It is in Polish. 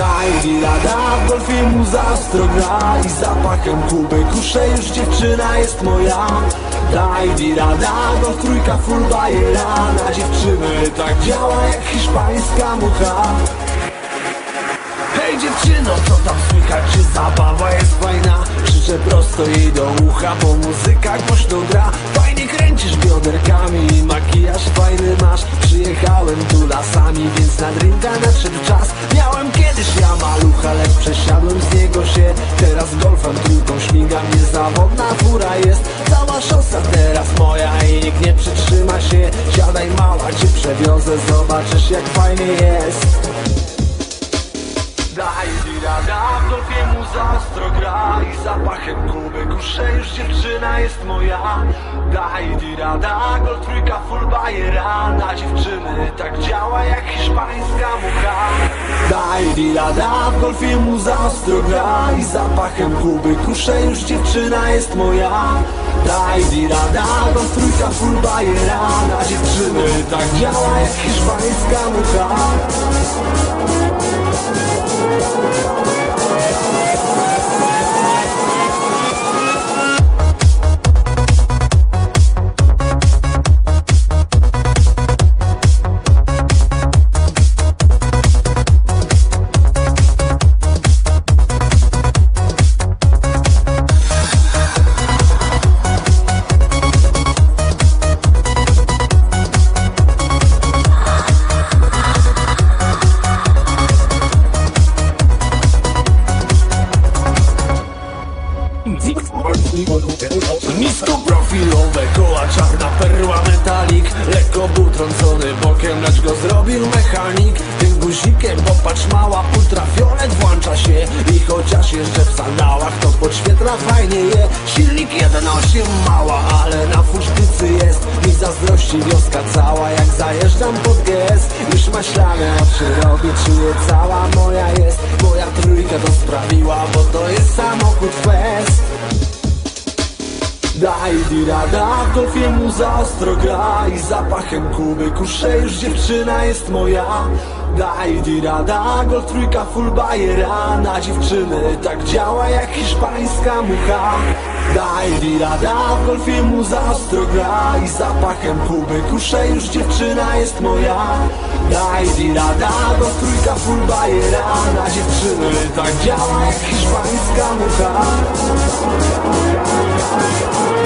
Mi rada, w golfie muza ostro gra I zapachem Kuby. Kusze już dziewczyna jest moja. Daj mi rada, golf trójka full bajera. Na dziewczyny tak działa jak hiszpańska mucha dziewczyno, co tam słychać? Czy zabawa jest fajna? Krzyczę prosto jej do ucha, bo muzyka głośno gra. Fajnie kręcisz bioderkami i makijaż fajny masz. Przyjechałem tu lasami, więc na drinka nadszedł czas. Miałem kiedyś ja malucha, lecz przesiadłem z niego się. Teraz golfem trójką śmigam, niezawodna fura jest. Cała szosa teraz moja i nikt nie przytrzyma się. Siadaj mała, cię przewiozę, zobaczysz jak fajnie jest golfie muza ostro gra I zapachem Kuby kusze już dziewczyna jest moja. Daj mi rada, golf trójka full bajera Na dziewczyny tak działa jak hiszpańska mucha. Daj mi rada, w golfie muza ostro gra I zapachem Kuby kusze już dziewczyna jest moja. Daj mi rada, golf trójka full bajera Na dziewczyny tak działa jak hiszpańska mucha Niskoprofilowe koła, czarna perła metalik. Lekko był trącony bokiem, lecz go zrobił mechanik. Tym guzikiem popatrz mała, ultrafiolet włącza się. I chociaż jeszcze w sandałach, to podświetla fajnie je Silnik 1.8 mała, ale na fusztycy jest. Mi zazdrości wioska cała, jak zajeżdżam pod GS Już maślane oczy robi, czuję cała moja jest. Moja trójka to sprawiła, bo to jest samochód fest Daj mi rada, w golfie muza ostro I zapachem Kuby kusze już dziewczyna jest moja. Daj mi rada, golf trójka full bajera. Na dziewczyny tak działa jak hiszpańska mucha. Daj mi rada, w golfie muza ostro I zapachem Kuby kusze już dziewczyna jest moja. Daj mi rada, golf trójka full bajera. Na dziewczyny tak działa jak hiszpańska mucha Thank you.